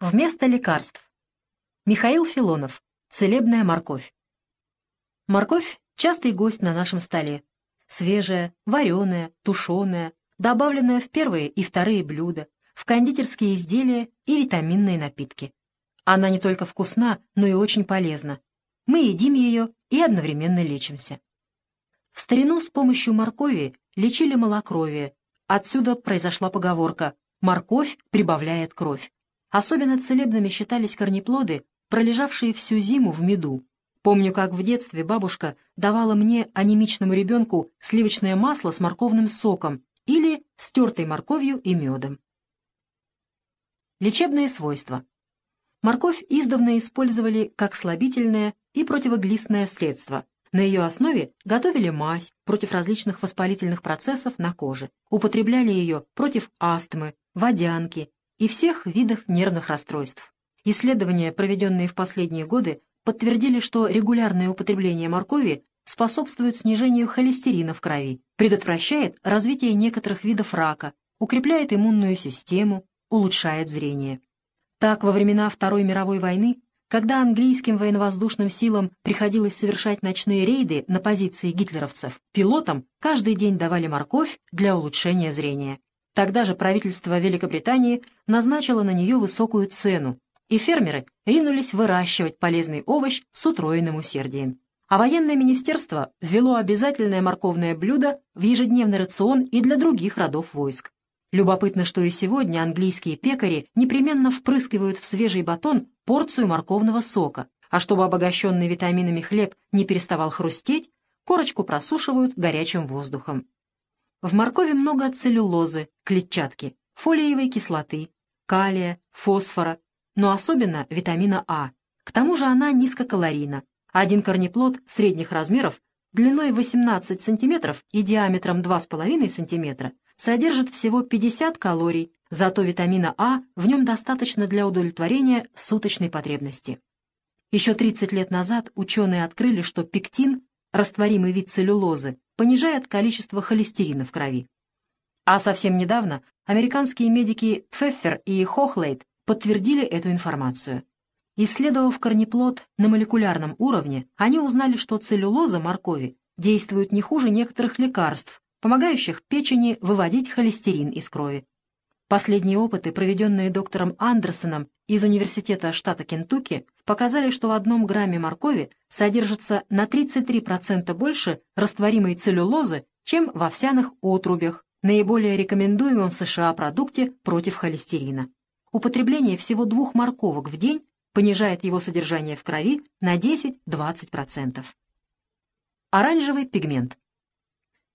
Вместо лекарств. Михаил Филонов. Целебная морковь. Морковь – частый гость на нашем столе. Свежая, вареная, тушеная, добавленная в первые и вторые блюда, в кондитерские изделия и витаминные напитки. Она не только вкусна, но и очень полезна. Мы едим ее и одновременно лечимся. В старину с помощью моркови лечили малокровие. Отсюда произошла поговорка «морковь прибавляет кровь». Особенно целебными считались корнеплоды, пролежавшие всю зиму в меду. Помню, как в детстве бабушка давала мне, анемичному ребенку, сливочное масло с морковным соком или стертой морковью и медом. Лечебные свойства. Морковь издавна использовали как слабительное и противоглистное средство. На ее основе готовили мазь против различных воспалительных процессов на коже. Употребляли ее против астмы, водянки, и всех видов нервных расстройств. Исследования, проведенные в последние годы, подтвердили, что регулярное употребление моркови способствует снижению холестерина в крови, предотвращает развитие некоторых видов рака, укрепляет иммунную систему, улучшает зрение. Так, во времена Второй мировой войны, когда английским военно-воздушным силам приходилось совершать ночные рейды на позиции гитлеровцев, пилотам каждый день давали морковь для улучшения зрения. Тогда же правительство Великобритании назначило на нее высокую цену, и фермеры ринулись выращивать полезный овощ с утроенным усердием. А военное министерство ввело обязательное морковное блюдо в ежедневный рацион и для других родов войск. Любопытно, что и сегодня английские пекари непременно впрыскивают в свежий батон порцию морковного сока, а чтобы обогащенный витаминами хлеб не переставал хрустеть, корочку просушивают горячим воздухом. В моркови много целлюлозы, клетчатки, фолиевой кислоты, калия, фосфора, но особенно витамина А. К тому же она низкокалорийна. Один корнеплод средних размеров длиной 18 см и диаметром 2,5 см содержит всего 50 калорий, зато витамина А в нем достаточно для удовлетворения суточной потребности. Еще 30 лет назад ученые открыли, что пектин, растворимый вид целлюлозы, понижает количество холестерина в крови. А совсем недавно американские медики Пфеффер и Хохлейт подтвердили эту информацию. Исследовав корнеплод на молекулярном уровне, они узнали, что целлюлоза моркови действует не хуже некоторых лекарств, помогающих печени выводить холестерин из крови. Последние опыты, проведенные доктором Андерсоном из Университета штата Кентукки, показали, что в одном грамме моркови содержится на 33% больше растворимой целлюлозы, чем в овсяных отрубях, наиболее рекомендуемом в США продукте против холестерина. Употребление всего двух морковок в день понижает его содержание в крови на 10-20%. Оранжевый пигмент.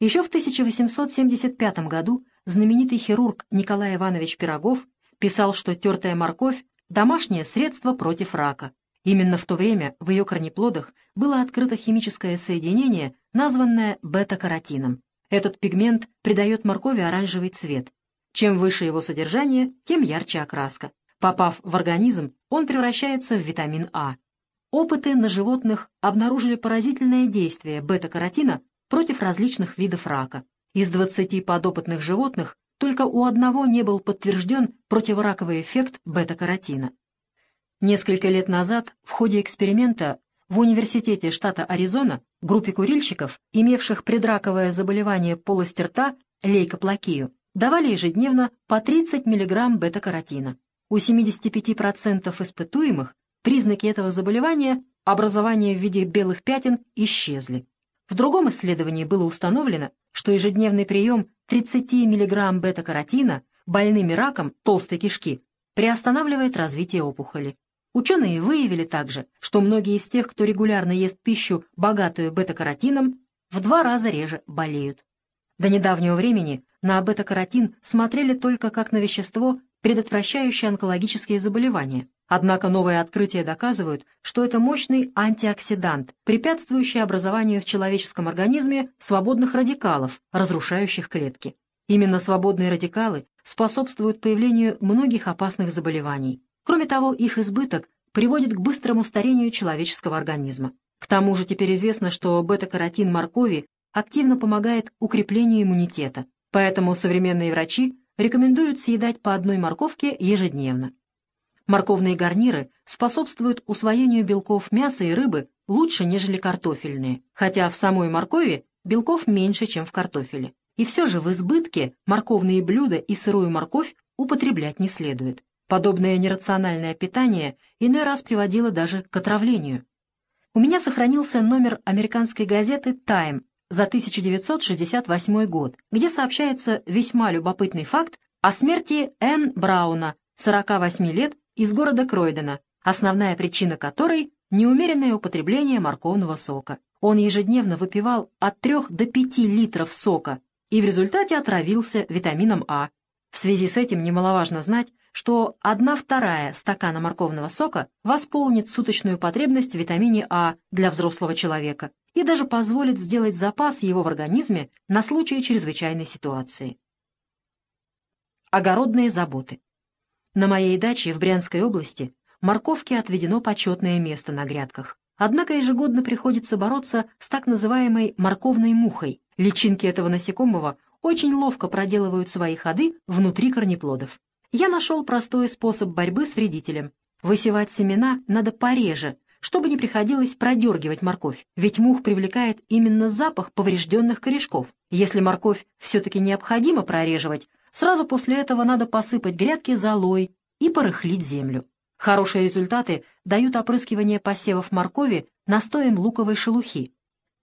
Еще в 1875 году знаменитый хирург Николай Иванович Пирогов писал, что тертая морковь – домашнее средство против рака. Именно в то время в ее корнеплодах было открыто химическое соединение, названное бета-каротином. Этот пигмент придает моркови оранжевый цвет. Чем выше его содержание, тем ярче окраска. Попав в организм, он превращается в витамин А. Опыты на животных обнаружили поразительное действие бета-каротина против различных видов рака. Из 20 подопытных животных только у одного не был подтвержден противораковый эффект бета-каротина. Несколько лет назад в ходе эксперимента в университете штата Аризона группе курильщиков, имевших предраковое заболевание полости рта, лейкоплакию, давали ежедневно по 30 мг бета-каротина. У 75% испытуемых признаки этого заболевания, образование в виде белых пятен, исчезли. В другом исследовании было установлено, что ежедневный прием 30 мг бета-каротина больными раком толстой кишки приостанавливает развитие опухоли. Ученые выявили также, что многие из тех, кто регулярно ест пищу, богатую бета-каротином, в два раза реже болеют. До недавнего времени на бета-каротин смотрели только как на вещество, предотвращающее онкологические заболевания. Однако новые открытия доказывают, что это мощный антиоксидант, препятствующий образованию в человеческом организме свободных радикалов, разрушающих клетки. Именно свободные радикалы способствуют появлению многих опасных заболеваний. Кроме того, их избыток приводит к быстрому старению человеческого организма. К тому же теперь известно, что бета-каротин моркови активно помогает укреплению иммунитета, поэтому современные врачи рекомендуют съедать по одной морковке ежедневно. Морковные гарниры способствуют усвоению белков мяса и рыбы лучше, нежели картофельные, хотя в самой моркови белков меньше, чем в картофеле. И все же в избытке морковные блюда и сырую морковь употреблять не следует. Подобное нерациональное питание иной раз приводило даже к отравлению. У меня сохранился номер американской газеты «Тайм» за 1968 год, где сообщается весьма любопытный факт о смерти Энн Брауна, 48 лет, из города Кройдена, основная причина которой – неумеренное употребление морковного сока. Он ежедневно выпивал от 3 до 5 литров сока и в результате отравился витамином А. В связи с этим немаловажно знать, что 1 вторая стакана морковного сока восполнит суточную потребность в витамине А для взрослого человека и даже позволит сделать запас его в организме на случай чрезвычайной ситуации. Огородные заботы. На моей даче в Брянской области морковке отведено почетное место на грядках. Однако ежегодно приходится бороться с так называемой морковной мухой. Личинки этого насекомого очень ловко проделывают свои ходы внутри корнеплодов. Я нашел простой способ борьбы с вредителем. Высевать семена надо пореже, чтобы не приходилось продергивать морковь, ведь мух привлекает именно запах поврежденных корешков. Если морковь все-таки необходимо прореживать, Сразу после этого надо посыпать грядки золой и порыхлить землю. Хорошие результаты дают опрыскивание посевов моркови настоем луковой шелухи.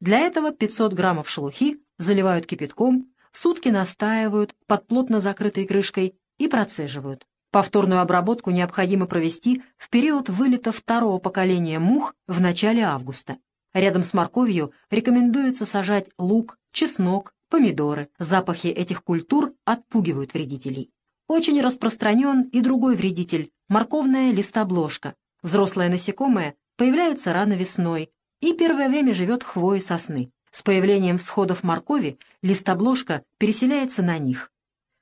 Для этого 500 граммов шелухи заливают кипятком, сутки настаивают под плотно закрытой крышкой и процеживают. Повторную обработку необходимо провести в период вылета второго поколения мух в начале августа. Рядом с морковью рекомендуется сажать лук, чеснок, помидоры. Запахи этих культур отпугивают вредителей. Очень распространен и другой вредитель – морковная листобложка. Взрослое насекомое появляется рано весной и первое время живет в хвое сосны. С появлением всходов моркови листобложка переселяется на них.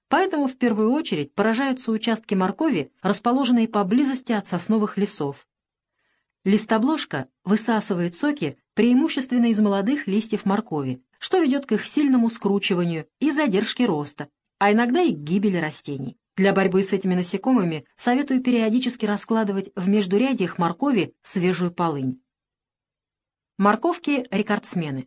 Поэтому в первую очередь поражаются участки моркови, расположенные поблизости от сосновых лесов. Листобложка высасывает соки преимущественно из молодых листьев моркови, что ведет к их сильному скручиванию и задержке роста, а иногда и к гибели растений. Для борьбы с этими насекомыми советую периодически раскладывать в междурядьях моркови свежую полынь. Морковки-рекордсмены.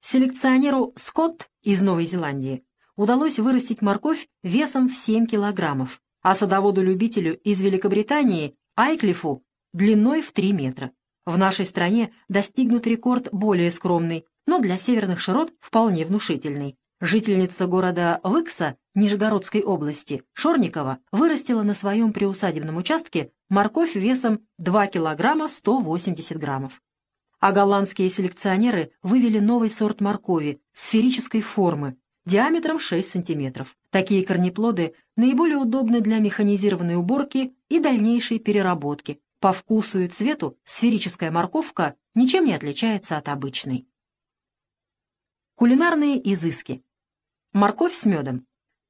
Селекционеру Скотт из Новой Зеландии удалось вырастить морковь весом в 7 килограммов, а садоводу-любителю из Великобритании Айклифу длиной в 3 метра. В нашей стране достигнут рекорд более скромный, но для северных широт вполне внушительный. Жительница города Выкса Нижегородской области Шорникова вырастила на своем приусадебном участке морковь весом 2 килограмма 180 граммов. А голландские селекционеры вывели новый сорт моркови сферической формы, диаметром 6 сантиметров. Такие корнеплоды наиболее удобны для механизированной уборки и дальнейшей переработки, по вкусу и цвету сферическая морковка ничем не отличается от обычной. Кулинарные изыски. Морковь с медом.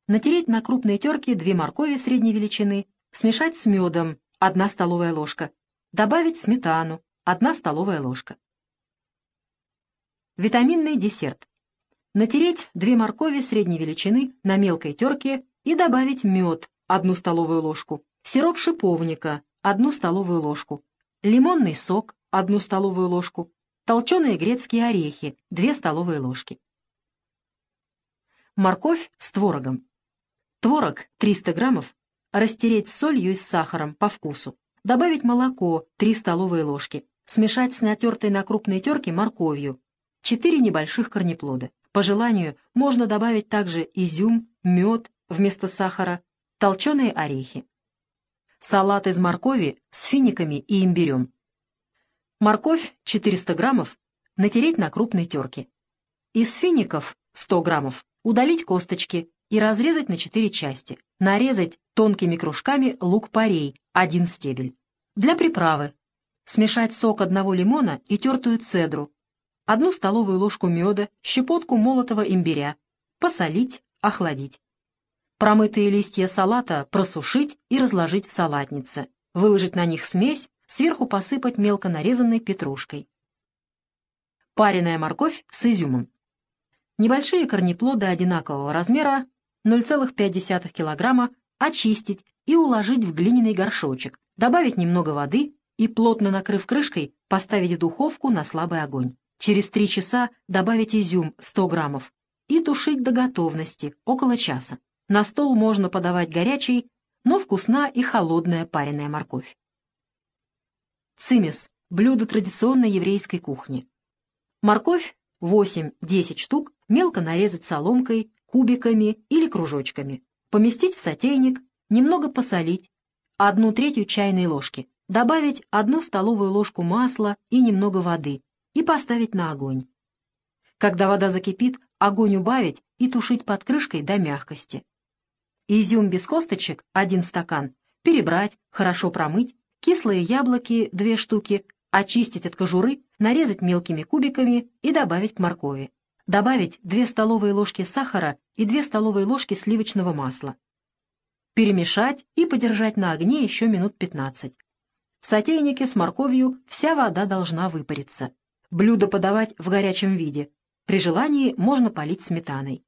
Натереть на крупной терке две моркови средней величины, смешать с медом 1 столовая ложка, добавить сметану 1 столовая ложка. Витаминный десерт. Натереть две моркови средней величины на мелкой терке и добавить мед 1 столовую ложку, сироп шиповника 1 столовую ложку, лимонный сок, 1 столовую ложку, толченые грецкие орехи, 2 столовые ложки. Морковь с творогом. Творог 300 граммов, растереть с солью и с сахаром по вкусу. Добавить молоко 3 столовые ложки. Смешать с натертой на крупной терке морковью. 4 небольших корнеплода. По желанию можно добавить также изюм, мед вместо сахара, толченые орехи. Салат из моркови с финиками и имбирем. Морковь 400 граммов натереть на крупной терке. Из фиников 100 граммов удалить косточки и разрезать на 4 части. Нарезать тонкими кружками лук-порей, один стебель. Для приправы. Смешать сок одного лимона и тертую цедру, одну столовую ложку меда, щепотку молотого имбиря, посолить, охладить. Промытые листья салата просушить и разложить в салатнице. Выложить на них смесь, сверху посыпать мелко нарезанной петрушкой. Пареная морковь с изюмом. Небольшие корнеплоды одинакового размера 0,5 кг очистить и уложить в глиняный горшочек, добавить немного воды и, плотно накрыв крышкой, поставить в духовку на слабый огонь. Через три часа добавить изюм 100 граммов и тушить до готовности, около часа. На стол можно подавать горячий, но вкусна и холодная пареная морковь. Цимес – блюдо традиционной еврейской кухни. Морковь 8-10 штук мелко нарезать соломкой, кубиками или кружочками. Поместить в сотейник, немного посолить, одну третью чайной ложки, добавить одну столовую ложку масла и немного воды и поставить на огонь. Когда вода закипит, огонь убавить и тушить под крышкой до мягкости. Изюм без косточек – один стакан, перебрать, хорошо промыть, кислые яблоки – две штуки, очистить от кожуры, нарезать мелкими кубиками и добавить к моркови. Добавить 2 столовые ложки сахара и 2 столовые ложки сливочного масла. Перемешать и подержать на огне еще минут 15. В сотейнике с морковью вся вода должна выпариться. Блюдо подавать в горячем виде. При желании можно полить сметаной.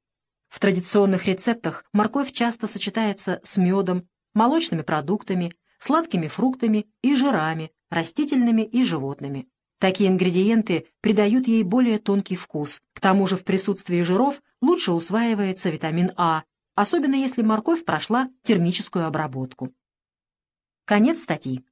В традиционных рецептах морковь часто сочетается с медом, молочными продуктами, сладкими фруктами и жирами, растительными и животными. Такие ингредиенты придают ей более тонкий вкус. К тому же в присутствии жиров лучше усваивается витамин А, особенно если морковь прошла термическую обработку. Конец статьи.